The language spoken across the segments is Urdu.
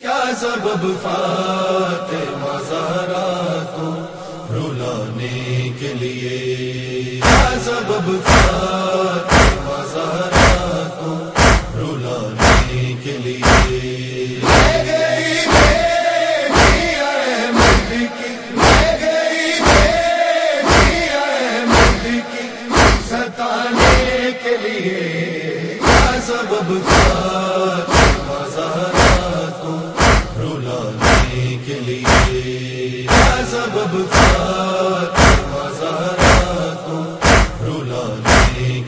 کیا سبب فاطمہ زہرا کو رلانے کے لیے؟ کیا سبب فاطمہ زہرا کو رلانے کے لیے؟ گئی بیٹی احمد کی گئی بیٹی احمد کی، ستانے کے لیے۔ کیا سبب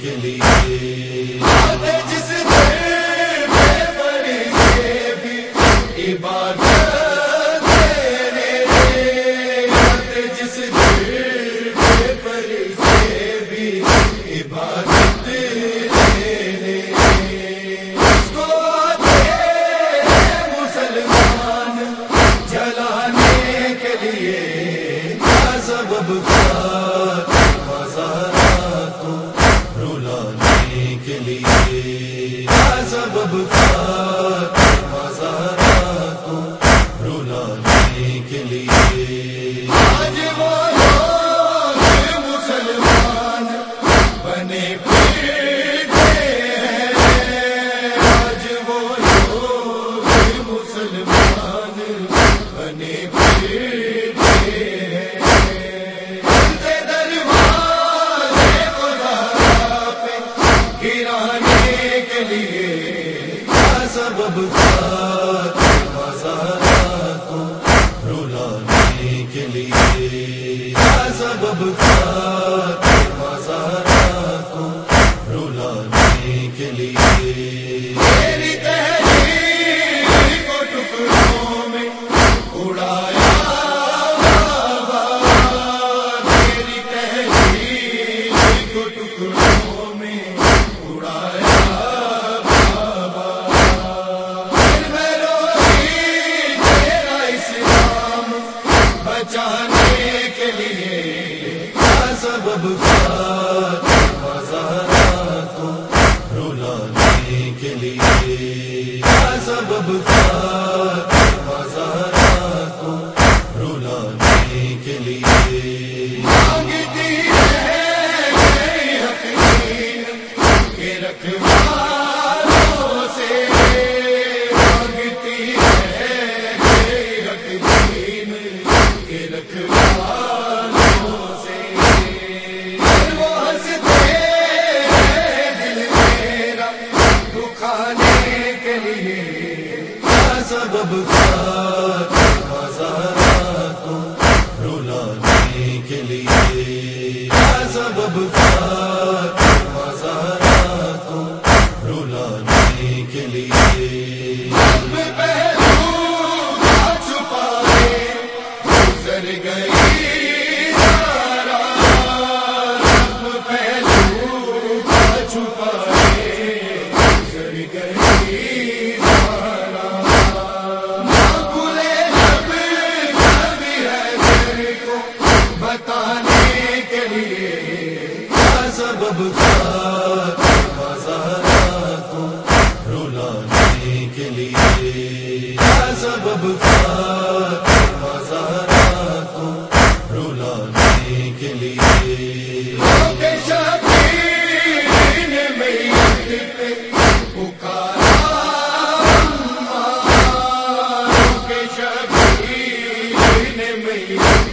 کے لیے۔ رلانے کے لیے۔ سبب فاطمہ زہرا کو رلانے کے لیے۔ آج مسلمان بنے آج مسلمان بنے گرانے کے لیے۔ سبب فاطمہ کو رلانے کے لیے۔ سبب کو رلانے کے لیے۔ میری تحریر کو ٹکڑوں میں اڑایا سبب فاطمہ کو کے لیے۔ سبب کیا کا فاطمہ زہرا کو رلانے کے لیے۔ سبب کو رلانے کے لیے۔ کو بتانے کے لیے۔ سبب فاطمہ کو رلانے کے لیے۔ سبب فاطمہ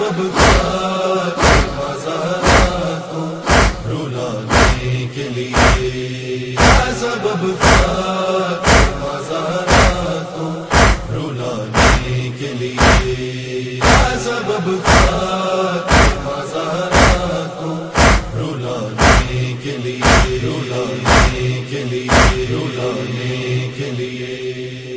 سبب کا مزہ کو کے لیے سبب کو کے لیے۔